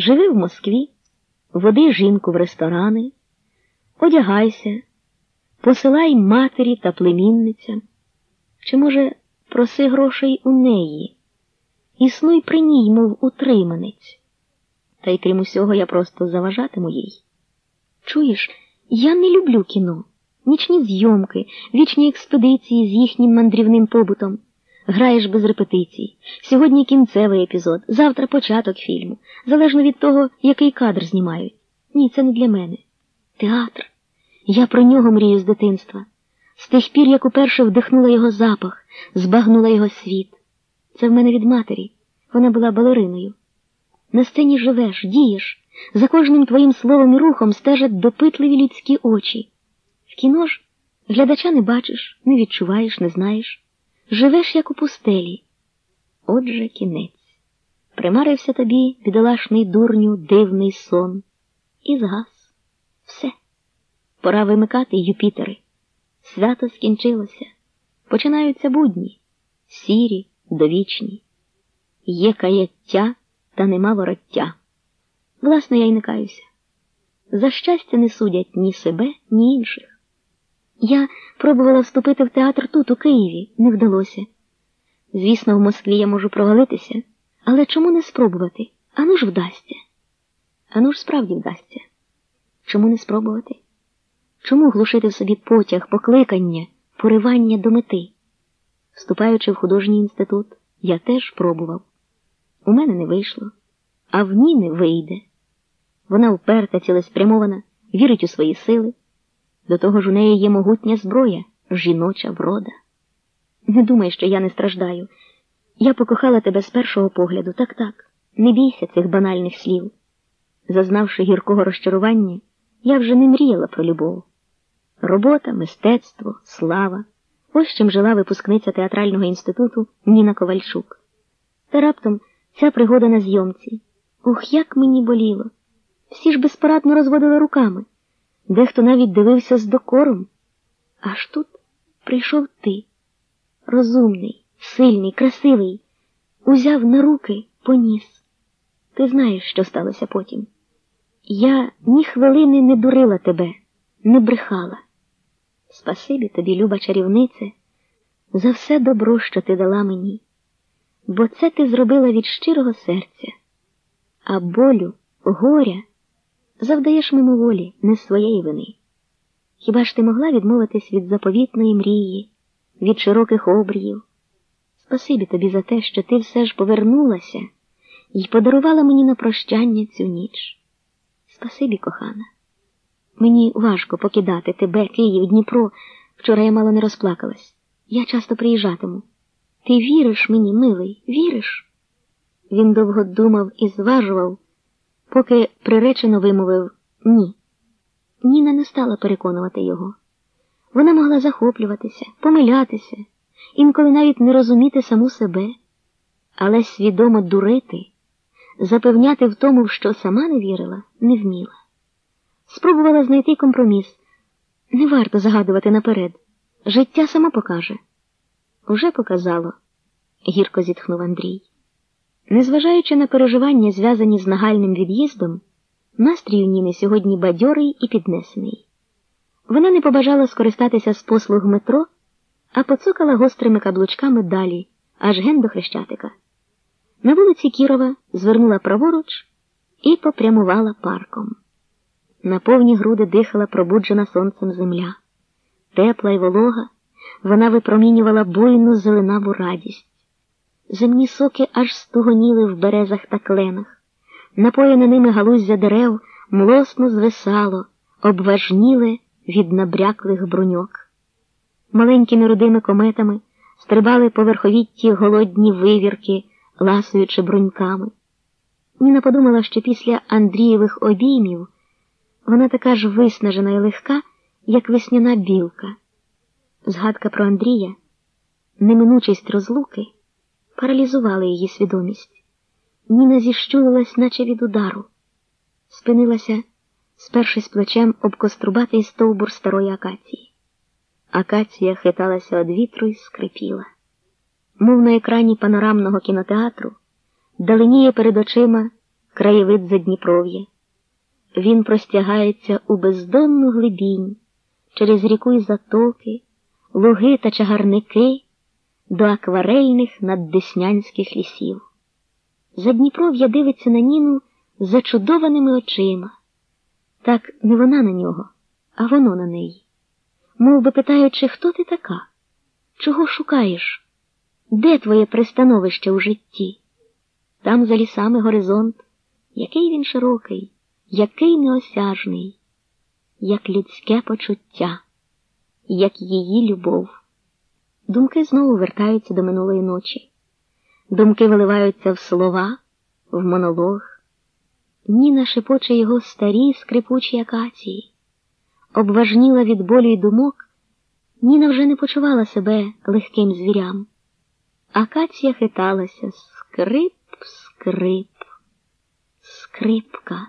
Живи в Москві, води жінку в ресторани, одягайся, посилай матері та племінницям, чи, може, проси грошей у неї, існуй при ній, мов утриманець. Та й крім усього, я просто заважатиму їй. Чуєш, я не люблю кіно, нічні зйомки, вічні експедиції з їхнім мандрівним побутом. Граєш без репетицій. Сьогодні кінцевий епізод, завтра початок фільму, залежно від того, який кадр знімають. Ні, це не для мене. Театр. Я про нього мрію з дитинства. З тих пір, як уперше вдихнула його запах, збагнула його світ. Це в мене від матері. Вона була балериною. На сцені живеш, дієш, за кожним твоїм словом і рухом стежать допитливі людські очі. В кіно ж глядача не бачиш, не відчуваєш, не знаєш. Живеш, як у пустелі. Отже, кінець. Примарився тобі, бідолашний дурню, дивний сон. І згас. Все. Пора вимикати Юпітери. Свято скінчилося. Починаються будні, сірі, довічні. Є каяття, та нема вороття. Власне, я й не каюся. За щастя не судять ні себе, ні інших. Я пробувала вступити в театр тут, у Києві, не вдалося. Звісно, в Москві я можу провалитися, але чому не спробувати? Ану ж вдасться. Ану ж справді вдасться. Чому не спробувати? Чому глушити в собі потяг, покликання, поривання до мети? Вступаючи в художній інститут, я теж пробував. У мене не вийшло, а в ній не вийде. Вона вперта, цілеспрямована, вірить у свої сили. До того ж у неї є могутня зброя, жіноча врода. Не думай, що я не страждаю. Я покохала тебе з першого погляду, так так, не бійся цих банальних слів. Зазнавши гіркого розчарування, я вже не мріяла про любов. Робота, мистецтво, слава. Ось чим жила випускниця театрального інституту Ніна Ковальчук. Та раптом ця пригода на зйомці. Ох, як мені боліло! Всі ж безпорадно розводили руками. Дехто навіть дивився з докором. Аж тут прийшов ти, розумний, сильний, красивий, узяв на руки, поніс. Ти знаєш, що сталося потім. Я ні хвилини не дурила тебе, не брехала. Спасибі тобі, люба чарівнице, за все добро, що ти дала мені, бо це ти зробила від щирого серця, а болю, горя завдаєш мимоволі, не з своєї вини. Хіба ж ти могла відмовитись від заповітної мрії, від широких обріїв? Спасибі тобі за те, що ти все ж повернулася і подарувала мені на прощання цю ніч. Спасибі, кохана. Мені важко покидати тебе, Київ, Дніпро. Вчора я мало не розплакалась. Я часто приїжджатиму. Ти віриш мені, милий, віриш? Він довго думав і зважував поки приречено вимовив ні. Ніна не стала переконувати його. Вона могла захоплюватися, помилятися, інколи навіть не розуміти саму себе, але свідомо дурити, запевняти в тому, що сама не вірила, не вміла. Спробувала знайти компроміс. Не варто загадувати наперед. Життя само покаже. Уже показало, гірко зітхнув Андрій. Незважаючи на переживання, зв'язані з нагальним від'їздом, настрій у Ніни сьогодні бадьорий і піднесений. Вона не побажала скористатися з послуг метро, а поцукала гострими каблучками далі, аж ген до хрещатика. На вулиці Кірова звернула праворуч і попрямувала парком. На повні груди дихала пробуджена сонцем земля. Тепла й волога, вона випромінювала буйну зеленаву радість. Земні соки аж стугоніли в березах та кленах, напоєне ними галуздя дерев млосно звисало, обважніле від набряклих бруньок. Маленькими рудими кометами стрибали по верховітті голодні вивірки, ласуючи бруньками. Ніна подумала, що після Андрієвих обіймів вона така ж виснажена і легка, як весняна білка. Згадка про Андрія, неминучість розлуки паралізували її свідомість. Ніна зіщулилась, наче від удару, спинилася, спершись плечем об кострубатий стовбур старої акації. Акація хиталася від вітру і скрипіла. Мов на екрані панорамного кінотеатру, даленіє перед очима краєвид Задніпров'я. Він простягається у бездонну глибінь через ріку й затоки, луги та чагарники до акварельних наддеснянських лісів. Задніпров'я дивиться на Ніну зачудованими очима. Так не вона на нього, а воно на неї. Мов би питаючи, хто ти така? Чого шукаєш? Де твоє пристановище у житті? Там за лісами горизонт, який він широкий, який неосяжний, як людське почуття, як її любов. Думки знову вертаються до минулої ночі. Думки виливаються в слова, в монолог. Ніна шепоче його старі скрипучі акації. Обважніла від болю й думок, Ніна вже не почувала себе легким звірям. Акація хиталася скрип, скрип, скрипка.